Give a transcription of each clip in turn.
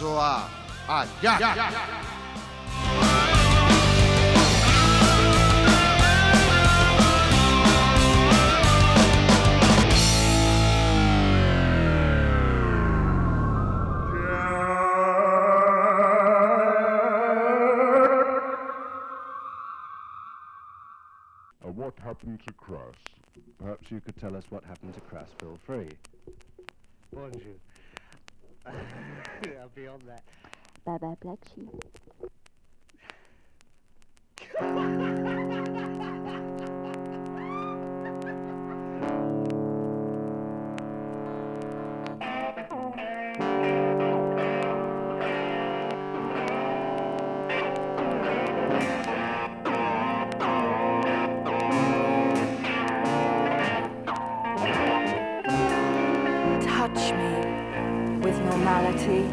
Pessoa. Uh, what happened to Crass? Perhaps you could tell us what happened to Crass Bill Free. Bonjour. Beyond that. Bye bye, Black Sheep. normality.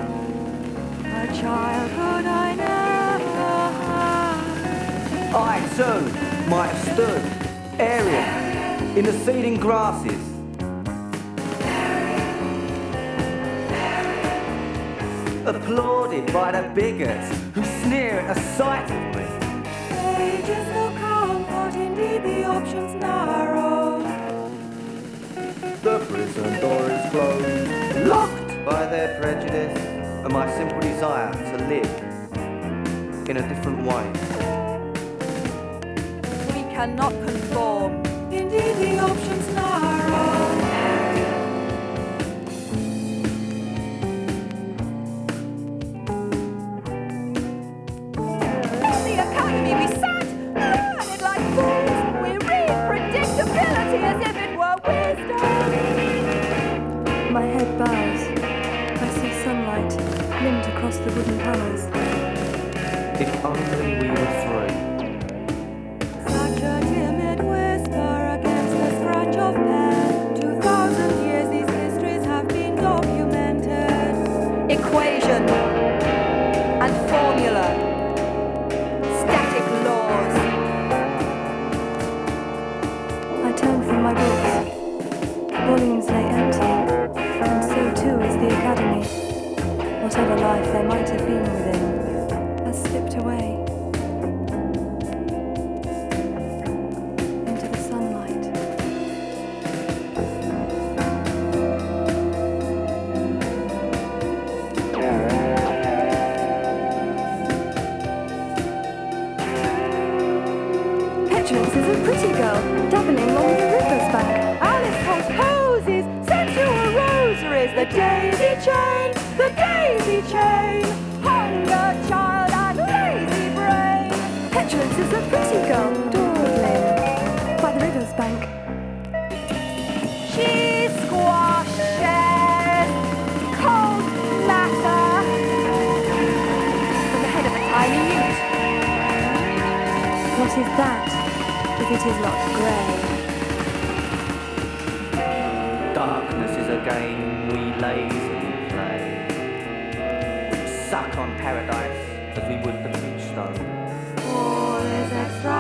A childhood I never had. I too might have stood, area, in the seeding grasses. Applauded by the bigots who sneer at the sight of me. Ages no comfort, indeed the options narrow. The prison door is closed, by their prejudice and my simple desire to live in a different way. We cannot conform, indeed the options narrow. ติ๊กต้อง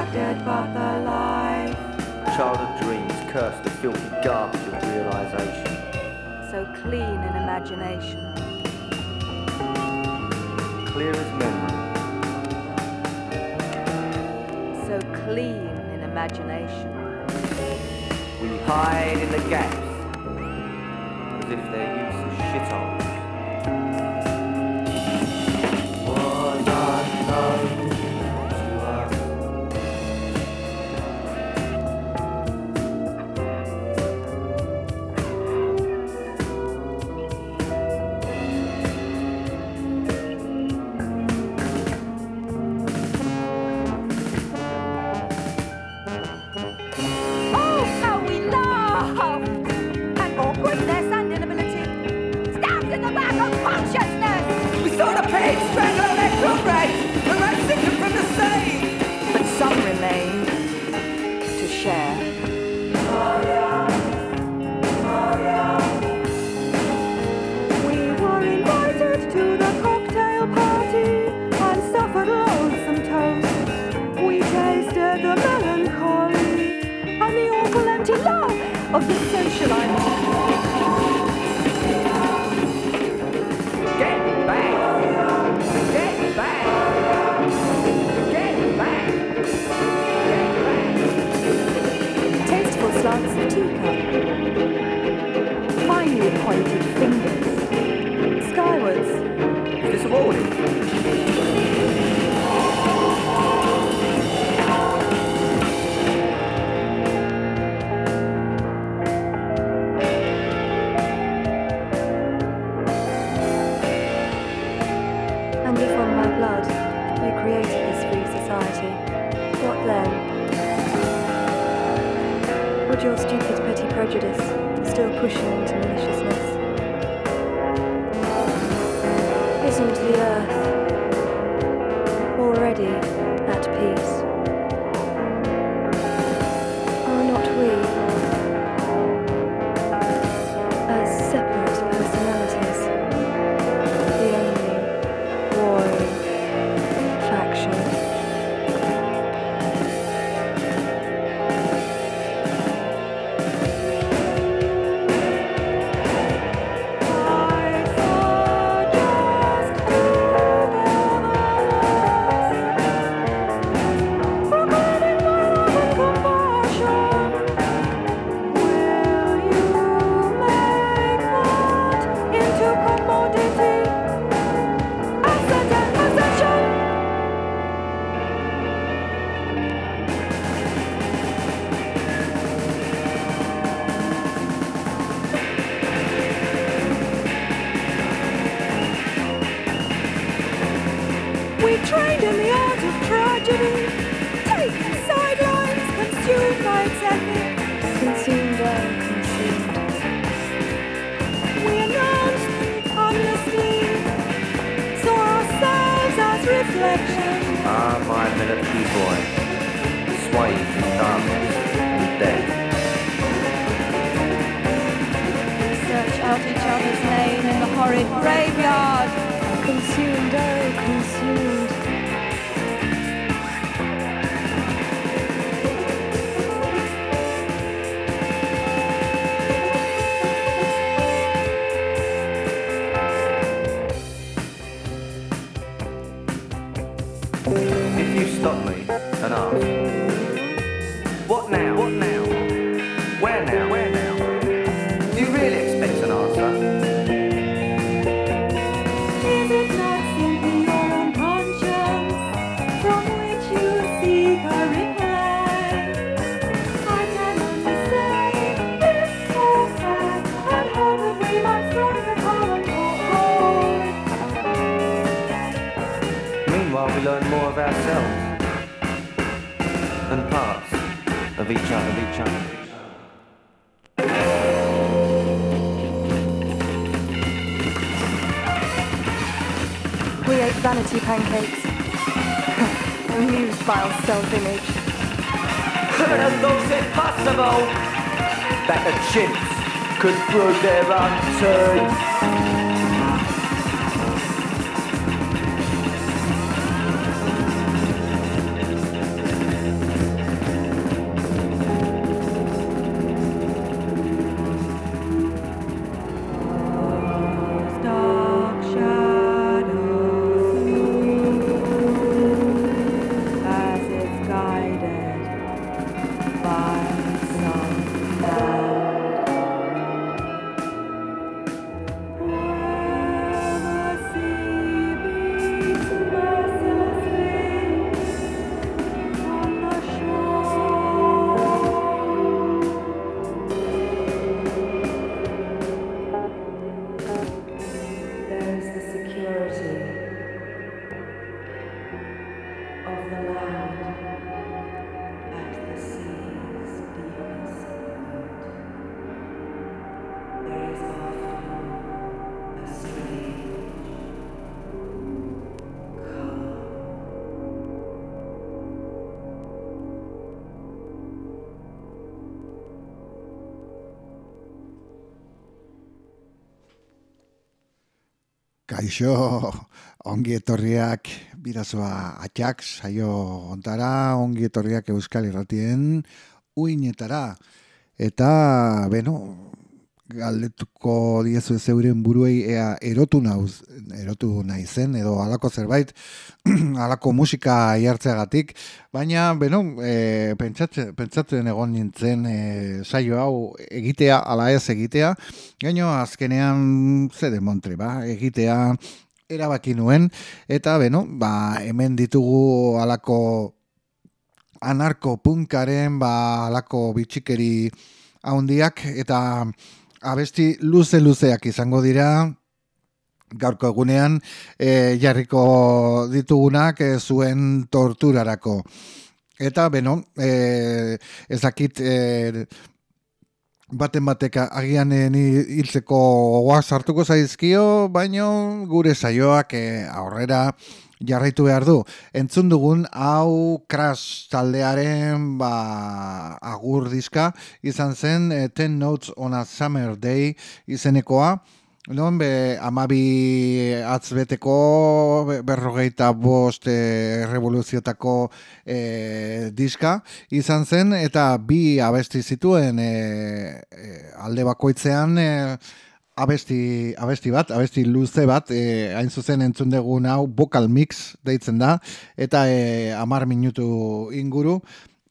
extracted but the life. Childhood dreams curse the filthy garbage of realization. So clean in imagination. Clear as memory. So clean in imagination. We hide in the gaps as if they're Your stupid petty prejudice, still pushing into maliciousness. Kaixo, ongi etorriak bidazoa atxak, saio ontara, ongi etorriak euskal irratien uinetara. Eta, beno, galdetuko diezu zeuren buruei ea erotu nauz, erotu naizen, edo halako zerbait, halako musika jartzeagatik, baina, beno, e, pentsatzen, pentsatzen egon nintzen e, saio hau egitea, ala ez egitea, gaino azkenean zede montre, ba, egitea erabaki nuen, eta, beno, ba, hemen ditugu halako anarko-punkaren, ba, halako bitxikeri haundiak, eta abesti luze-luzeak izango dira, gaurko egunean e, jarriko ditugunak e, zuen torturarako. Eta, beno, e, ezakit e, baten batek agian eh, hiltzeko sartuko zaizkio, baino gure saioak eh, aurrera jarraitu behar du. Entzun dugun hau Crash taldearen ba, agur diska izan zen eh, Ten Notes on a Summer Day izenekoa. Non, be, amabi atzbeteko be- berrogeita bost e, revoluziotako e, diska izan zen, eta bi abesti zituen e, e, alde bakoitzean e, abesti, abesti bat, abesti luze bat, e, hain zuzen entzun dugun hau vocal mix deitzen da, eta e, amar minutu inguru,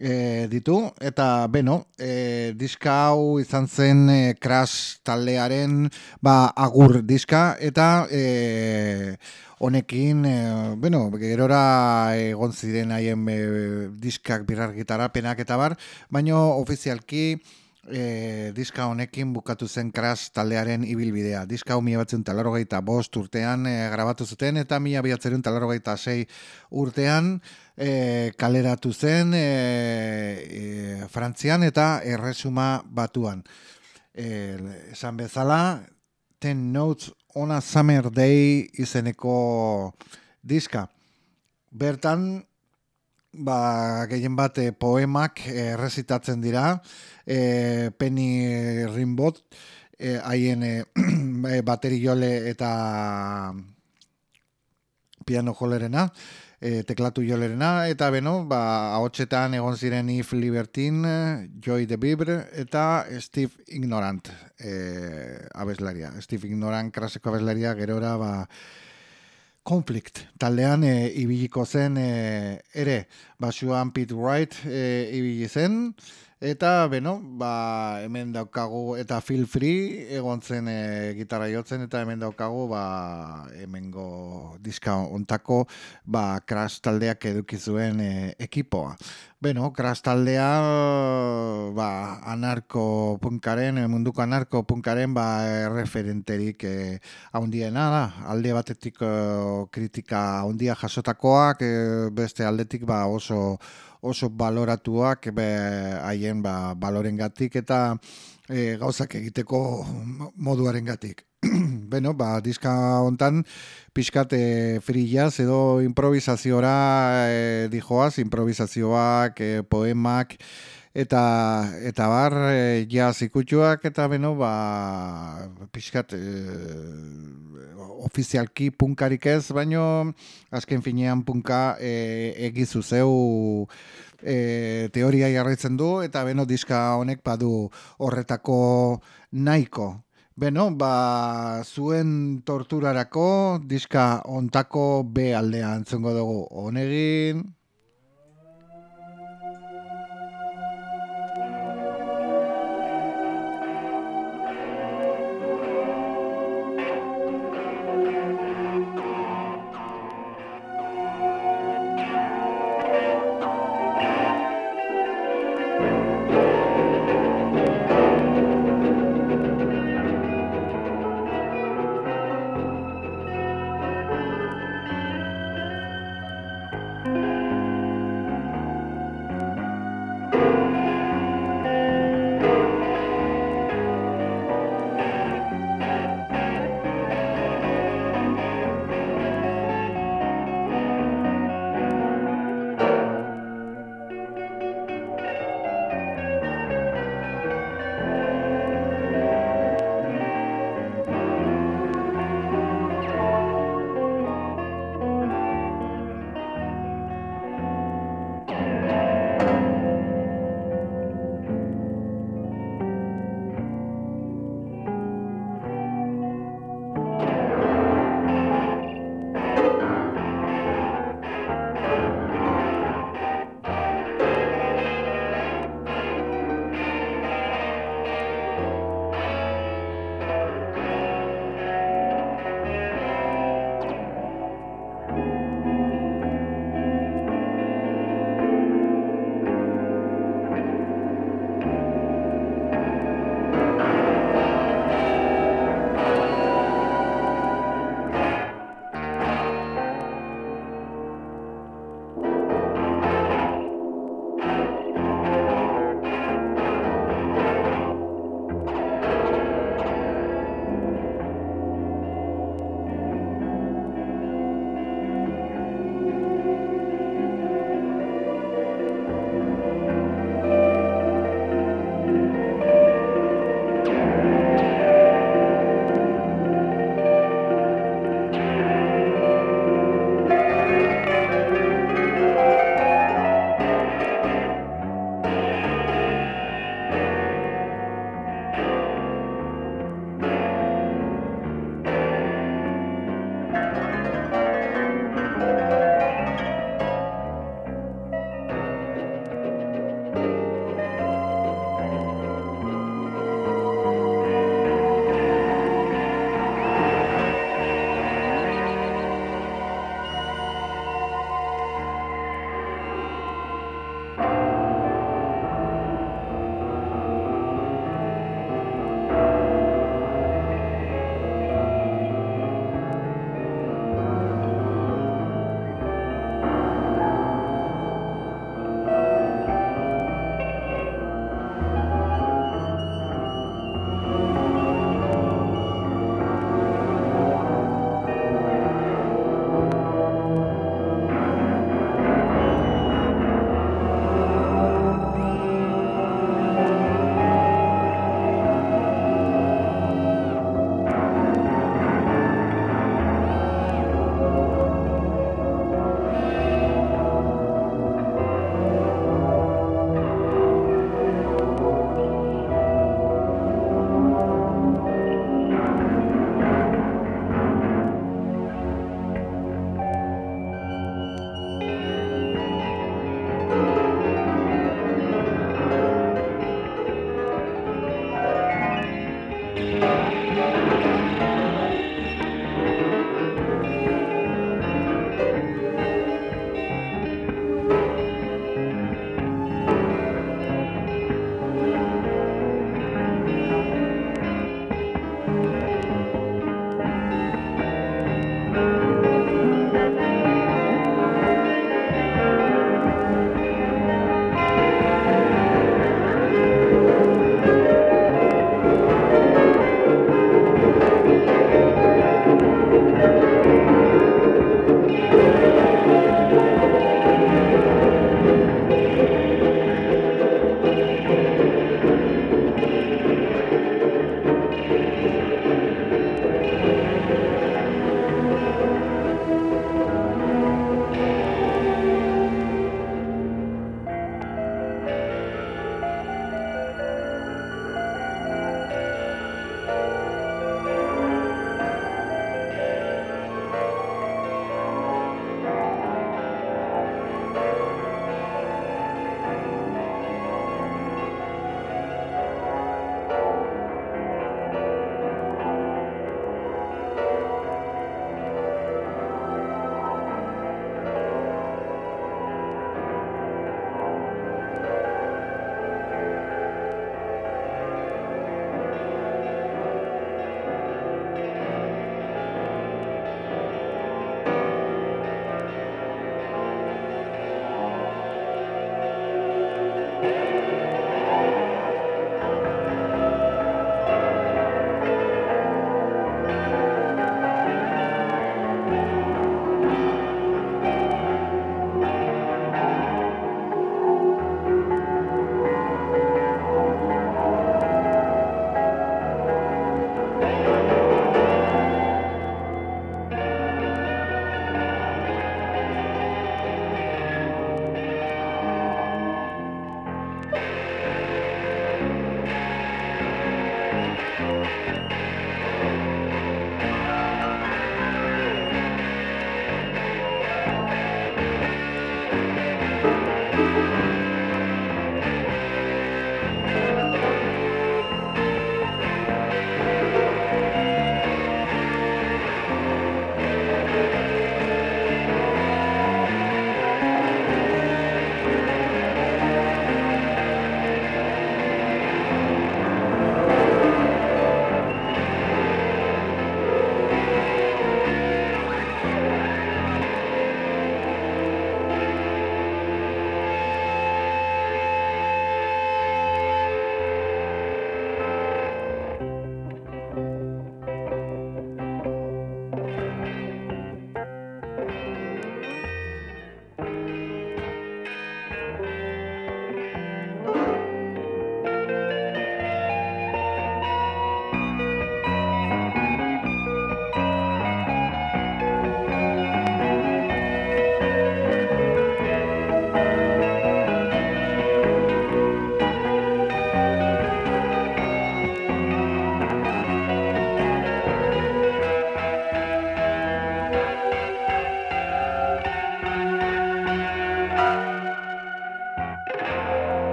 e, ditu. Eta beno e, diska hau izan zen e, Crash taldearen ba, agur diska eta e, honekin e, bueno, gerora egon ziren haien e, diskak birar gitarapenak eta bar baino ofizialki e, diska honekin bukatu zen Crash taldearen ibilbidea. Diska hau mila batzen talarrogeita bost urtean e, grabatu zuten eta mila bihatzerun talarrogeita sei urtean e, kaleratu zen e, e, Frantzian eta erresuma batuan. E, esan bezala, Ten Notes on a Summer Day izeneko diska. Bertan, ba, gehien bat eh, poemak eh, errezitatzen dira, e, Penny Rimbaud, eh, haien e, bateri jole eta piano jolerena, e, teklatu jolerena, eta beno, ba, ahotsetan egon ziren If Libertine, Joy the Bibre, eta Steve Ignorant e, abeslaria. Steve Ignorant kraseko abeslaria gerora, ba, Conflict taldean e, ibiliko zen e, ere, basuan Pete Wright e, ibili zen, eta beno, ba, hemen daukagu, eta Feel Free egon zen e, gitarra jotzen, eta hemen daukagu, ba, hemengo diska ontako, ba, Crash taldeak eduki zuen e, ekipoa. Beno, Crash taldea, ba, anarko punkaren, eh, munduko anarko punkaren, ba, referenterik eh, haundiena da. Alde batetik eh, kritika haundia jasotakoak, eh, beste aldetik, ba, oso oso baloratuak haien ba, balorengatik eta e, gauzak egiteko moduarengatik. Beno, ba, diska hontan pixkat e, frillaz edo improvisaziora e, dijoaz, improvisazioak, e, poemak, eta eta bar e, jaz ikutxuak eta beno ba pixkat e, ofizialki punkarik ez baino azken finean punka e, egizu zeu e, teoria jarraitzen du eta beno diska honek badu horretako nahiko Beno, ba, zuen torturarako diska ontako B aldean entzungo dugu. Honegin,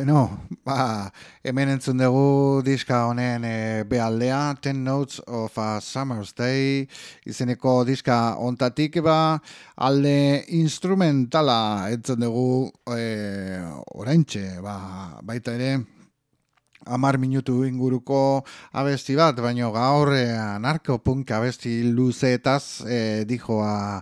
Beno, ba, hemen entzun dugu diska honen e, bealdea, Ten Notes of a Summer's Day, izeneko diska ontatik, ba, alde instrumentala entzun dugu e, oraintxe, ba, baita ere, amar minutu inguruko abesti bat, baino gaur e, anarkopunk abesti luzeetaz e, dijoa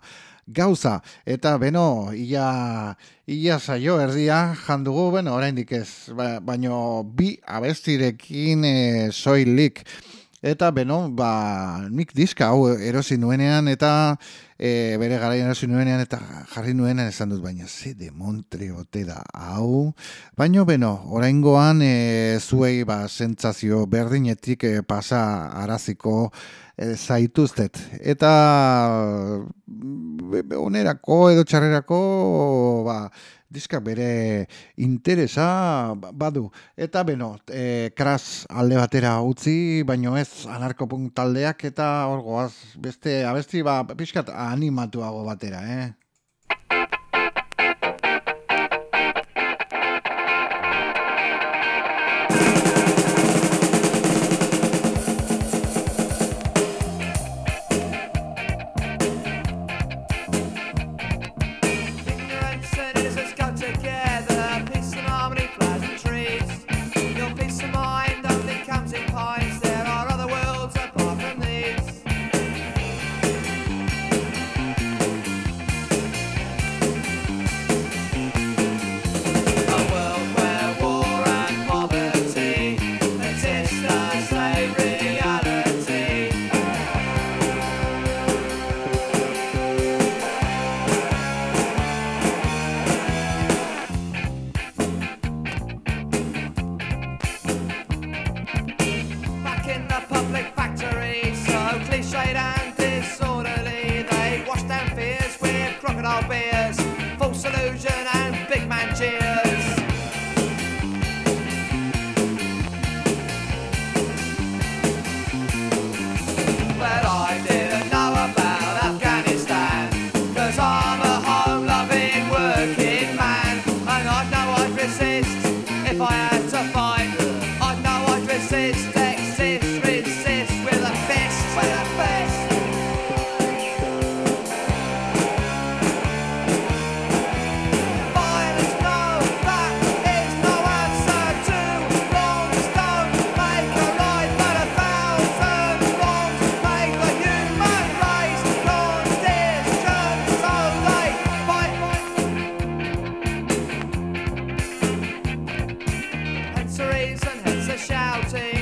gauza. Eta, beno, ia, ia saio erdia jandugu, beno, oraindik ez, ba, baino bi abestirekin e, soilik. Eta, beno, ba, nik diska hau erosi nuenean, eta e, bere garaian erosi nuenean, eta jarri nuenean esan dut, baina ze de montre ote da hau. Baino, beno, oraingoan e, zuei, ba, sentzazio berdinetik e, pasa araziko e, zaituztet. Eta be- onerako edo txarrerako ba, diska bere interesa ba- badu. Eta beno, e, kras alde batera utzi, baino ez anarkopunk taldeak eta hor goaz, beste abesti ba, pixkat animatuago batera, eh? raised and hence a shouting.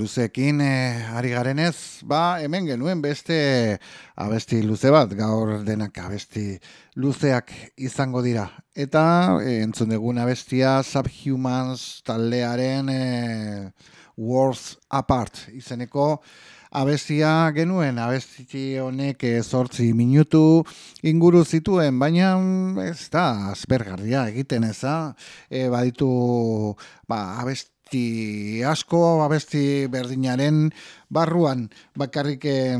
Luzeekin eh, ari garenez, ba, hemen genuen beste abesti luze bat, gaur denak abesti luzeak izango dira. Eta eh, entzun dugun abestia Subhumans taldearen eh, Worlds Apart izeneko abestia genuen, abesti honek zortzi minutu inguru zituen, baina mm, ez da aspergarria egiten eza, e, baditu ba, abesti asko, abesti berdinaren barruan bakarrik eh,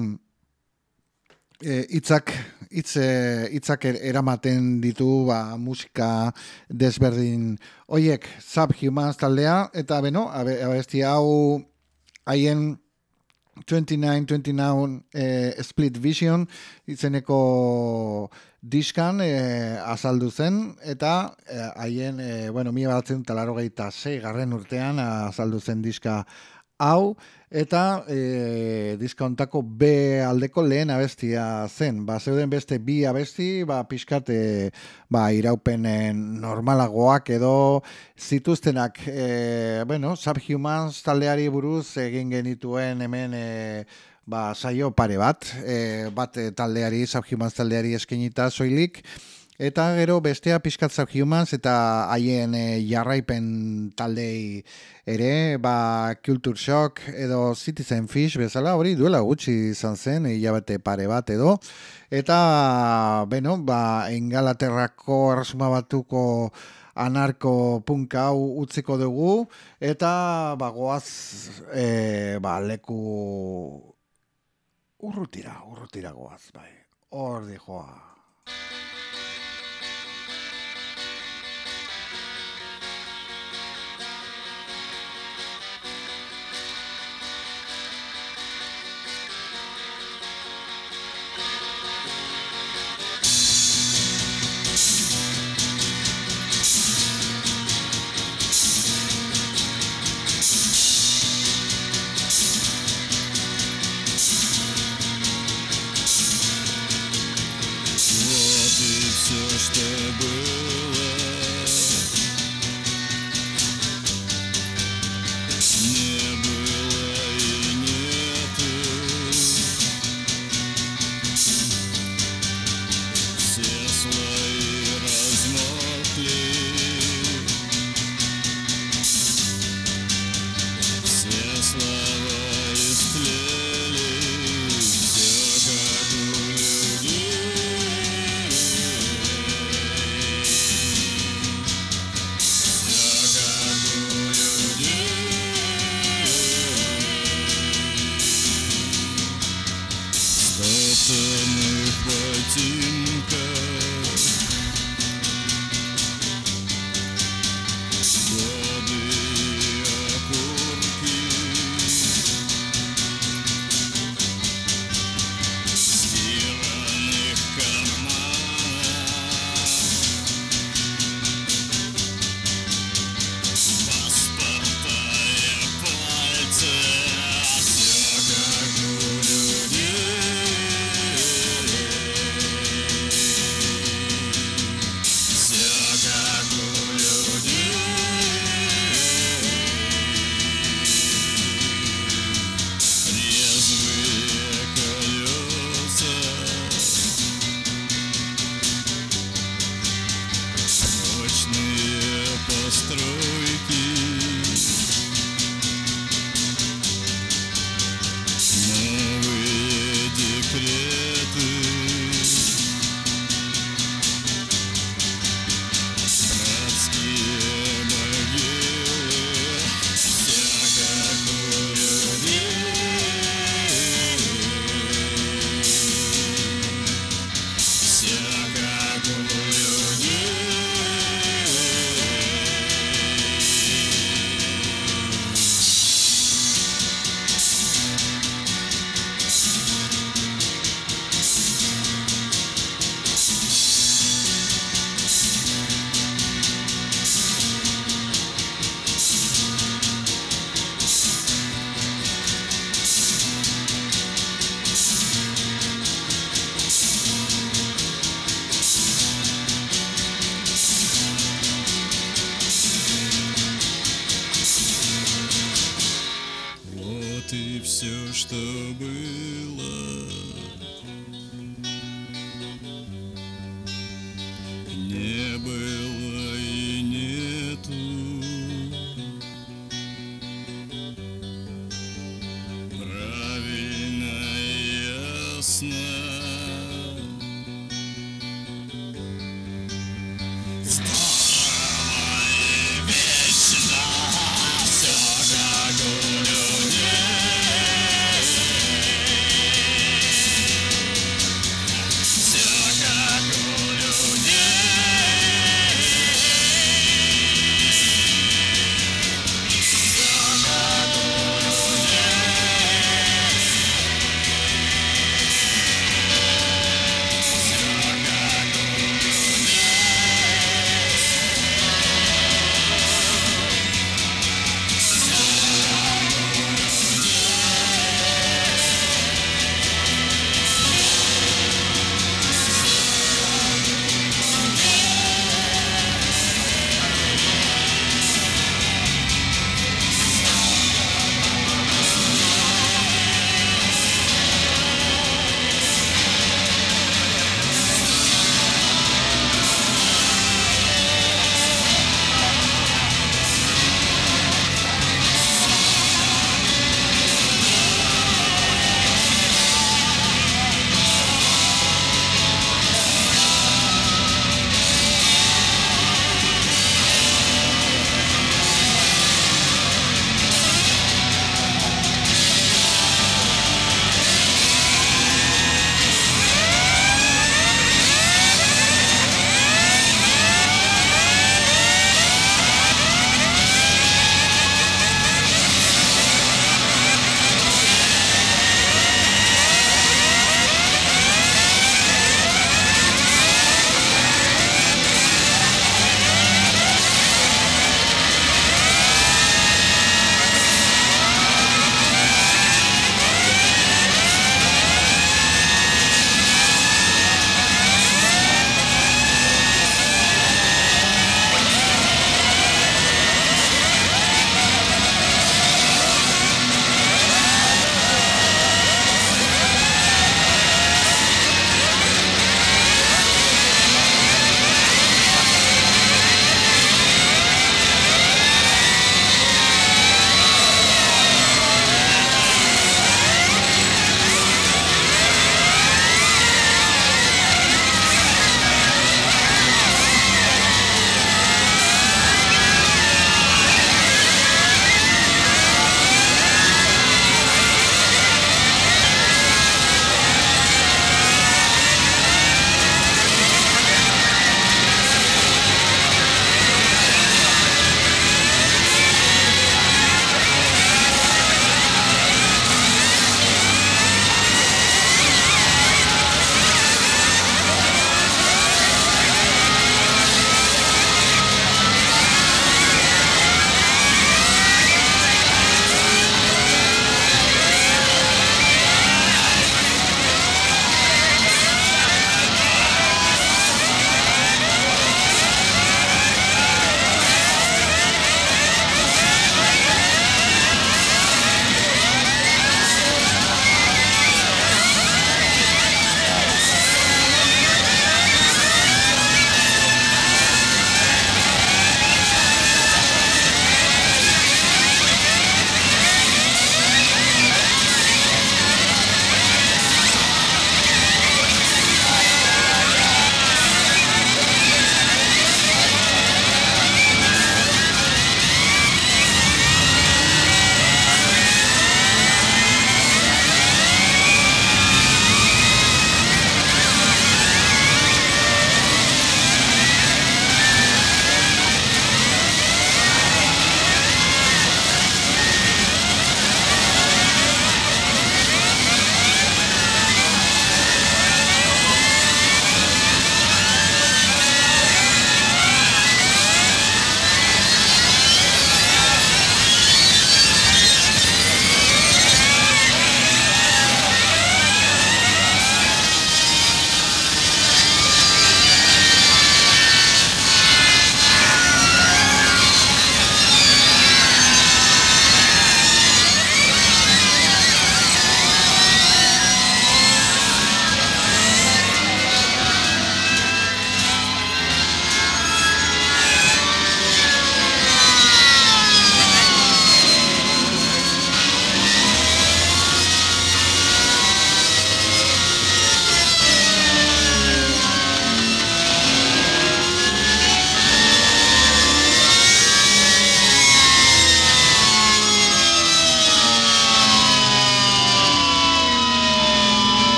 eh, hitzak hitz eh, hitzak er- eramaten ditu ba, musika desberdin hoiek Subhumans taldea eta beno abe- abesti hau haien 29-29 eh, Split Vision izeneko diskan eh, azaldu zen eta eh, haien eh, bueno, mila batzen zei garren urtean azaldu zen diska hau eta e, diska hontako B aldeko lehen abestia zen. Ba, zeuden beste bi abesti, ba, pixkat e, ba, iraupenen normalagoak edo zituztenak, e, bueno, Subhumans taldeari buruz egin genituen hemen e, ba, saio pare bat, e, bat taldeari, Subhumans taldeari eskenita soilik, Eta gero bestea pixkat Subhumans eta haien e, jarraipen taldei ere, ba, Culture Shock edo Citizen Fish bezala, hori duela gutxi izan zen, hilabete pare bat edo. Eta, beno, ba, Engalaterrako erresuma batuko anarko punk hau utziko dugu, eta bagoaz e, ba, leku urrutira, urrutira goaz, bai. Hor joa.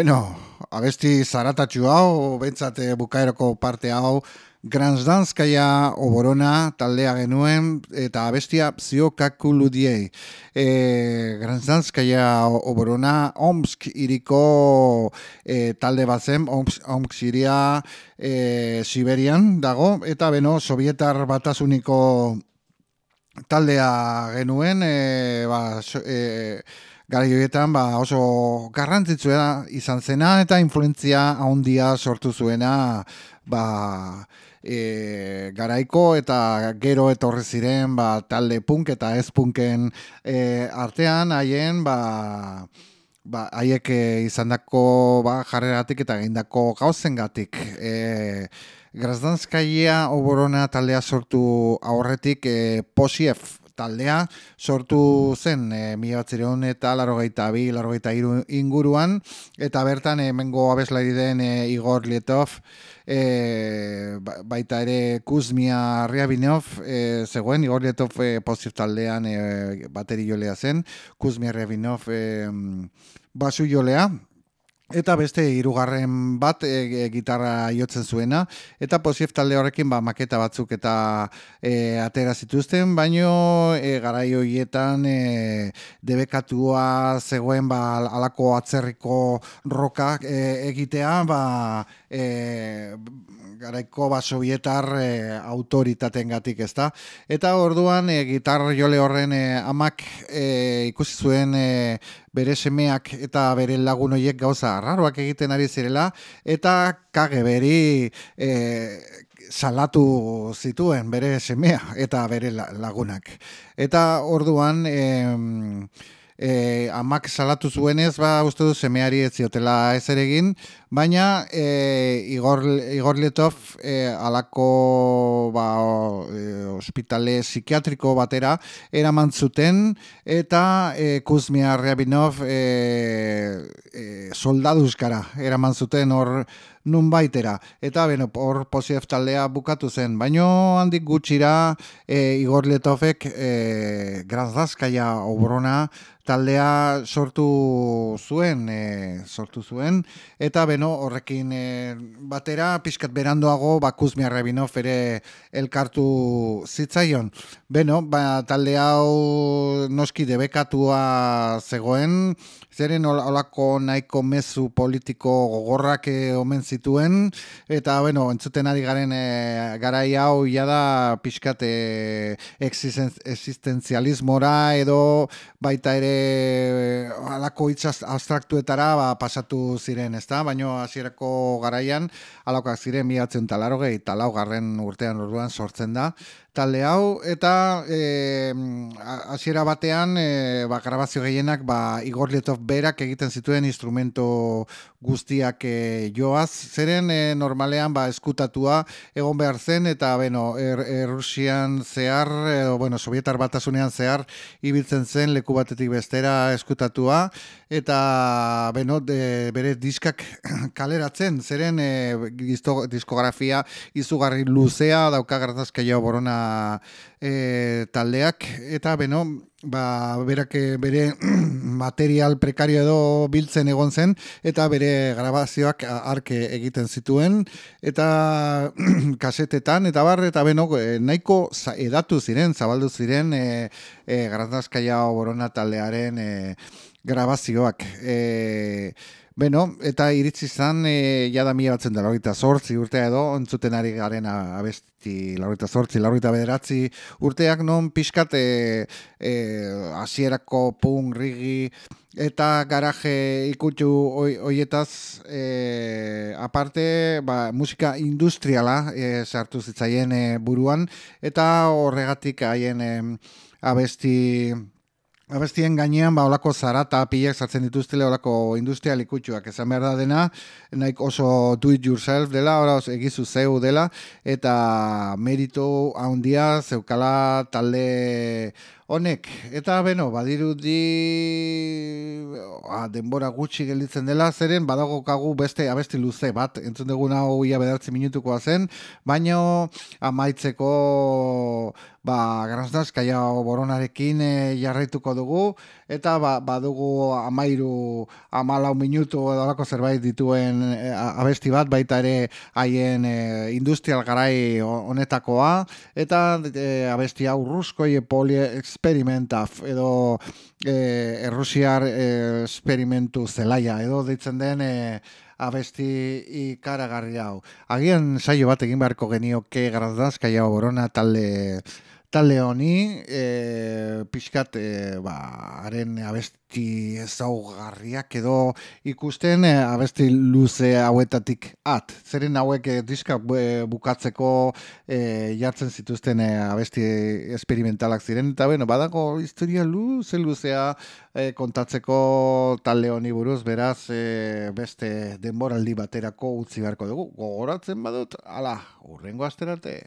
Beno, abesti zaratatxu hau, bentsat eh, bukaeroko parte hau, Gransdanskaia oborona taldea genuen eta abestia ziokakuludiei. E, Gransdanskaia oborona Omsk iriko e, talde bat Omsk, Omsk iria e, Siberian dago, eta beno, sovietar batasuniko taldea genuen, e, ba, so, e, Garai horietan ba, oso garrantzitsua izan zena eta influentzia handia sortu zuena ba, e, garaiko eta gero etorri ziren ba, talde punk eta ez punken e, artean haien ba, ba, haiek e, izandako ba, jarreratik eta egindako gauzengatik. E, Grazdanskaia oborona taldea sortu aurretik e, Posief taldea sortu zen e, mila batzireun eta larogeita bi, larogeita iru inguruan, eta bertan hemengo abeslari den e, Igor Lietov, e, baita ere Kuzmia Riabinov, e, zegoen, Igor Lietov e, poziv taldean e, bateri jolea zen, Kuzmia Riabinov e, basu jolea, Eta beste hirugarren bat e, gitarra jotzen zuena. Eta Posief talde horrekin ba maketa batzuk eta e, atera zituzten, baino e, garai hoietan e, debekatua zegoen ba alako atzerriko roka e, egitea, ba e, garaiko ba sovietar e, autoritatengatik, ezta? Eta orduan e, gitar jole horren e, amak e, ikusi zuen e, bere semeak eta bere lagun hoiek gauza arraroak egiten ari zirela eta kage beri e, salatu zituen bere semea eta bere lagunak. Eta orduan e, e, amak salatu zuenez, ba, uste du semeari ez ziotela ez ere egin, baina e, Igor, Igor Letov e, alako ba, e, ospitale psikiatriko batera eraman zuten eta e, Kuzmia Riabinov e, e, soldaduzkara eraman zuten hor nun baitera. Eta beno, hor posief taldea bukatu zen. Baino handik gutxira e, Igor Letovek e, Grazdaskaia obrona taldea sortu zuen, e, sortu zuen, eta beno, horrekin e, batera, pixkat berandoago, bakuz miarrebinof ere elkartu zitzaion. Beno, ba, talde hau noski debekatua zegoen, zeren olako nahiko mezu politiko gogorrak e, omen zituen, eta, bueno, entzuten ari garen e, garai hau da pixkat e, existenzialismora edo baita ere alako hitz abstraktuetara ba, pasatu ziren, ezta? Baino hasierako garaian alako ziren 1980 garren urtean orduan sortzen da talde hau eta eh, hasiera batean e, ba, grabazio gehienak ba, Igor Letov berak egiten zituen instrumento guztiak e, joaz. Zeren e, normalean ba, eskutatua egon behar zen eta bueno, er, Errusian zehar edo, bueno, Sovietar batasunean zehar ibiltzen zen leku batetik bestera eskutatua eta beno, de, bere diskak kaleratzen zeren e, diskografia izugarri luzea dauka gartazkaia borona e, taldeak. Eta beno ba, berak eh, bere material prekario edo biltzen egon zen eta bere grabazioak arke egiten zituen. Eta kasetetan eta bar eta beno eh, nahiko edatu ziren zabaldu ziren e, e, garantazkaia borona taldearen e, grabazioak. E, Beno, eta iritsi zan, e, jada mila batzen da, laurita sortzi urtea edo, ontzuten ari garen abesti, laurita sortzi, laurita bederatzi urteak non pixkat e, e, asierako pun, rigi, eta garaje ikutxu hoietaz, e, aparte, ba, musika industriala e, sartu zitzaien e, buruan, eta horregatik haien e, abesti Abestien gainean, ba, olako zara eta pilek sartzen dituztele olako industrial ikutxuak. Ezan behar da dena, naik oso do it yourself dela, ora egizu zeu dela, eta merito handia zeukala talde honek. Eta beno, badirudi ah, denbora gutxi gelditzen dela, zeren badago kagu beste abesti luze bat, entzun duguna hau ia bedartzi minutukoa zen, baino amaitzeko ba, granzdaz, kaia boronarekin e, jarraituko dugu, eta ba, badugu amairu amalau minutu edo zerbait dituen e, abesti bat, baita ere haien e, industrial garai honetakoa, eta e, abesti hau ruskoi poli experimentaf, edo e, errusiar e, experimentu zelaia, edo deitzen den e, abesti ikaragarri hau. Agian saio bat egin beharko genioke granzdaz, kaia borona talde talde honi e, pixkat e, ba, haren abesti ezaugarriak edo ikusten e, abesti luze hauetatik at. Zeren hauek e, diska e, bukatzeko e, jartzen zituzten e, abesti experimentalak ziren. Eta bueno, badago historia luze luzea e, kontatzeko talde honi buruz, beraz e, beste denboraldi baterako utzi beharko dugu. Gogoratzen badut, ala, urrengo asterarte.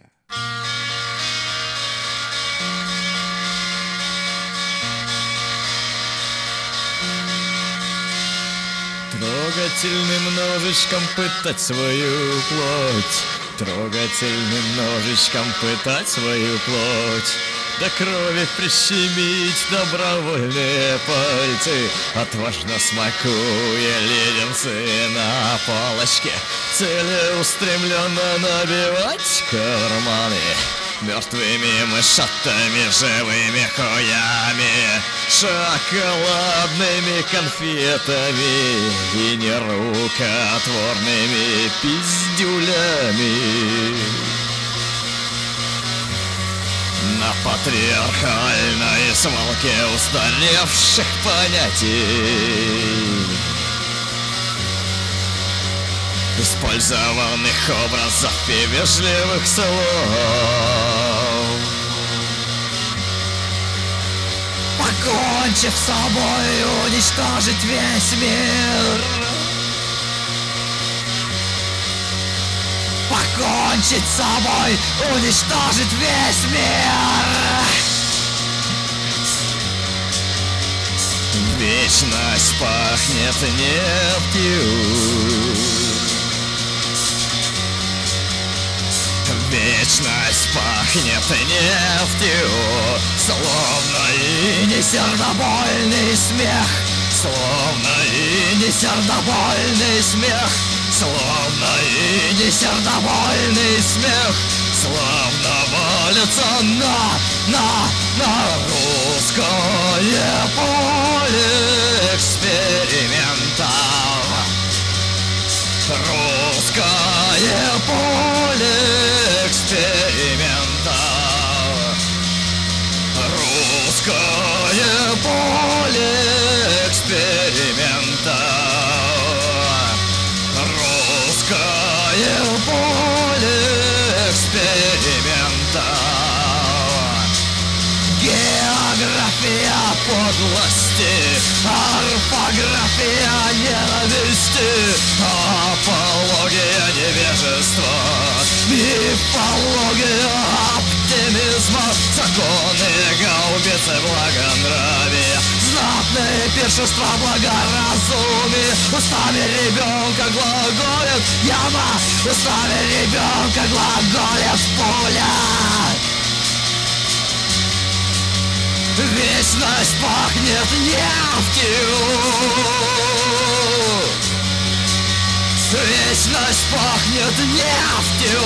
Трогательным ножичком пытать свою плоть. Трогательным ножичком пытать свою плоть. До крови прищемить добровольные пальцы. Отважно смакуя леденцы на палочке. Целеустремленно набивать карманы Мертвыми мышатами, живыми хуями Шоколадными конфетами И нерукотворными пиздюлями. На патриархальной свалке устаревших понятий Использованных образов и вежливых слов Покончив с собой, уничтожить весь мир. Покончить с собой, уничтожить весь мир. Вечность пахнет нефтью Вечность пахнет нефтью Словно и не сердобольный смех Словно и не сердобольный смех Словно и не сердобольный смех Словно валится на, на, на русское поле экспериментов. Русское поле экспериментов Русское поле экспериментов Русское поле экспериментов География подлости, орфография ненависти, мифология оптимизма, законы гаубицы благонравия, знатные пиршества благоразумия, устами ребенка глаголит яма, устами ребенка глаголит пуля. Вечность пахнет нефтью Вечность пахнет нефтью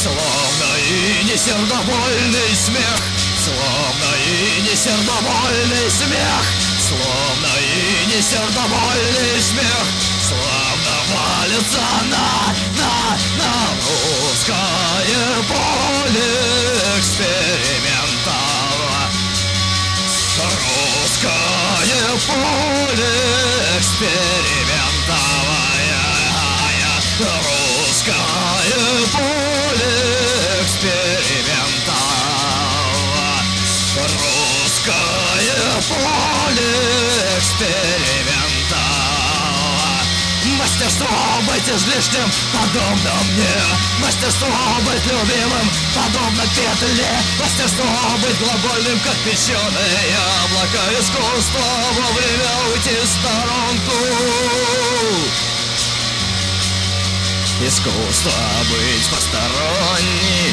Словно и не сердобольный смех. Словно и не сердобольный смех Словно и не сердобольный смех. Словно валится на, на, на русское поле экспериментов Русское поле экспериментовое Русское поле экспериментов Русское поле экспериментов Мастерство быть излишним, подобно мне. Мастерство быть любимым, подобно петле. Мастерство быть глобальным, как печеное яблоко. Искусство вовремя уйти в сторонку Искусство быть посторонним.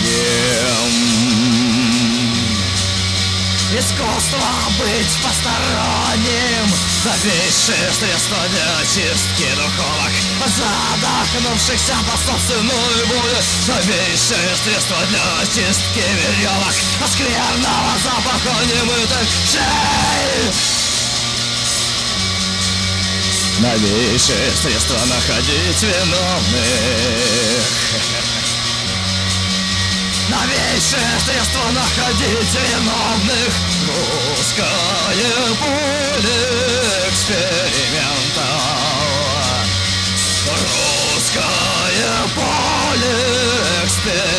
Искусство быть посторонним. Новейшее средство для очистки духовок Задохнувшихся по собственной воле. Новейшее средство для очистки веревок скверного запаха немытых шеи Новейшее средство находить виновных. Новейшее средство находить виновных. Русское поле эксперимента Русское поле эксперимента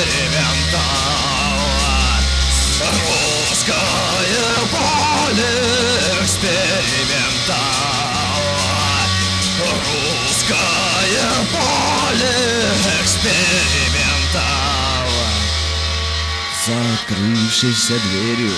эксперимента За дверью.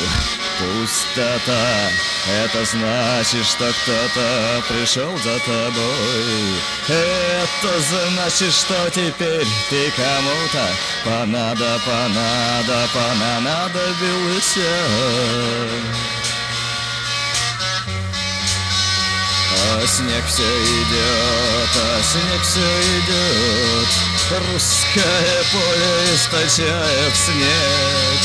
Пустота. Это значит, что кто-то пришел за тобой. Это значит, что теперь ты кому-то Понадо, понадо, понадобился А снег все идет, а снег все идет Русское поле источает снег.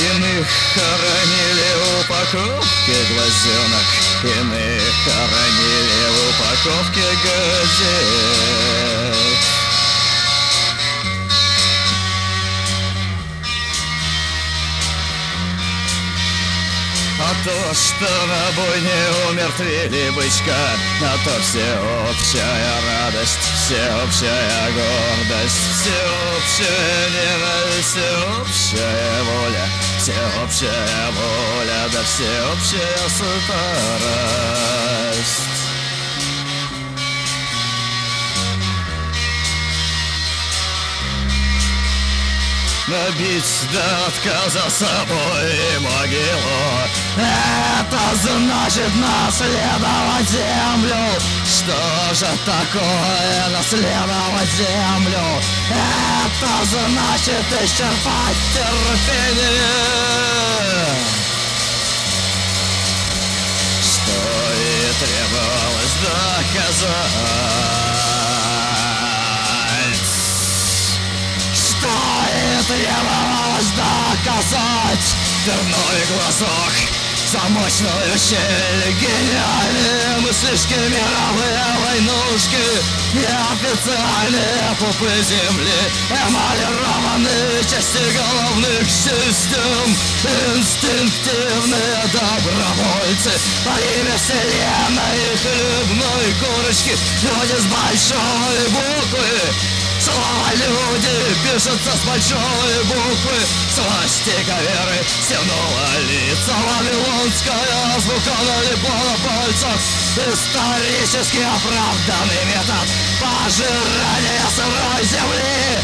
Иных хоронили в упаковке глазенок Иных хоронили в упаковке газет то, что на бойне умертвили бычка На то всеобщая радость, всеобщая гордость Всеобщая ненависть, всеобщая воля Всеобщая воля, да всеобщая старость Набить до отказа собой могилу. Это значит наследовать землю. Что же такое наследовать землю? Это значит исчерпать терпение. Что и требовалось доказать требовалось доказать. Дверной глазок Замочную щель Гениальные мыслишки Мировые войнушки. Неофициальные пупы земли Эмалированные части головных систем. Инстинктивные добровольцы Во имя вселенной и хлебной корочки. Люди с большой буквы Люди пишутся с большой буквы Свастика веры стянула лица Вавилонская азбука налипла на пальцах Исторически оправданный метод Пожирания сырой земли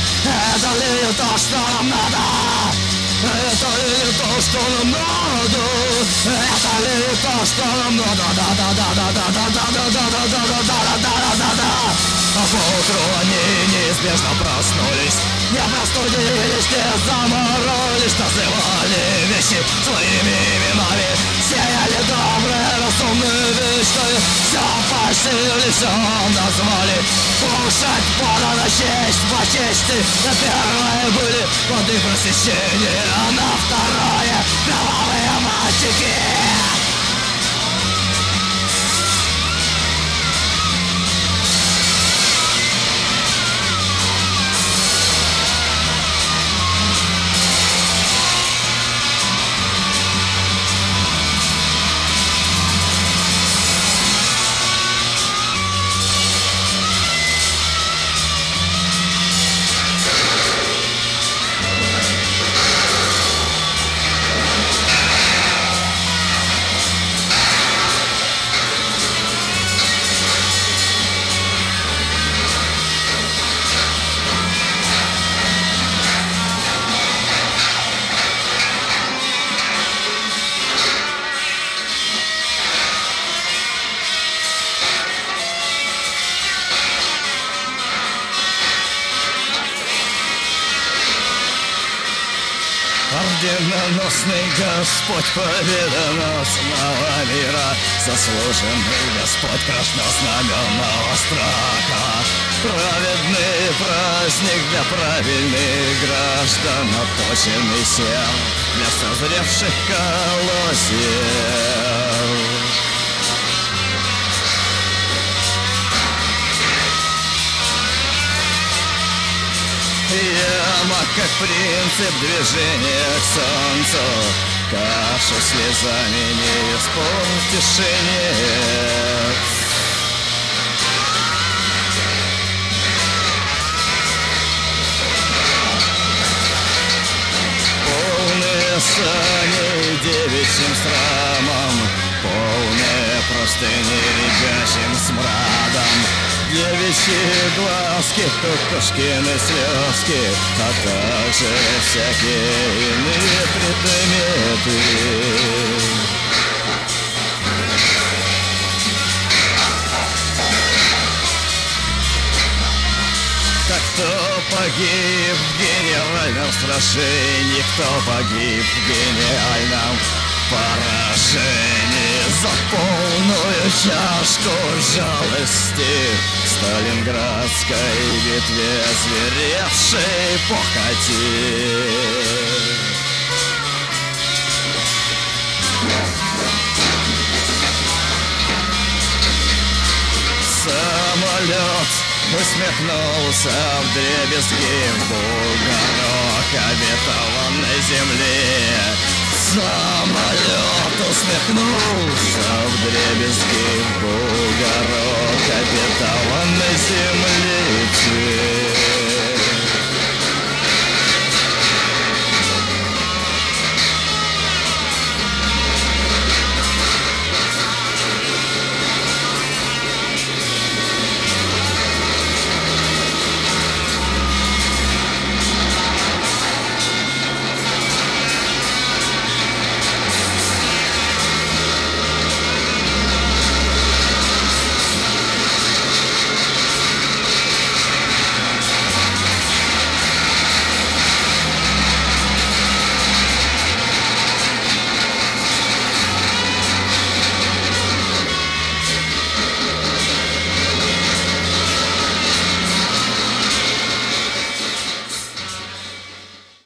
Это ли то, что нам надо? Это ли то, что нам надо? Это ли то, что нам надо? Да-да-да-да-да-да-да-да-да-да-да-да-да-да-да-да А поутру они неизбежно проснулись Не простудились, не заморолись Называли вещи своими именами Сеяли добрые, разумные вещи Все пошили, все назвали Кушать подано честь по чести На первое были плоды просвещения А на второе кровавые мальчики победоносного мира. Заслуженный Господь краснознamenного страха. Праведный праздник для правильных граждан Оточенный сел для созревших колосьев. Яма, как принцип движения к солнцу Каша слезами не испортишь и полные саней девичьим страмом Полные простыни ребят Девичьи глазки, кукушкины слезки А также всякие иные предметы. Кто погиб в генеральном сражении, кто погиб в гениальном поражении. За полную чашку жалости Сталинградской битве зверевшей похоти. Самолет усмехнулся в дребезги бугорок обетованной земли. Самолет усмехнулся в дребезги бугорок обетованной земли.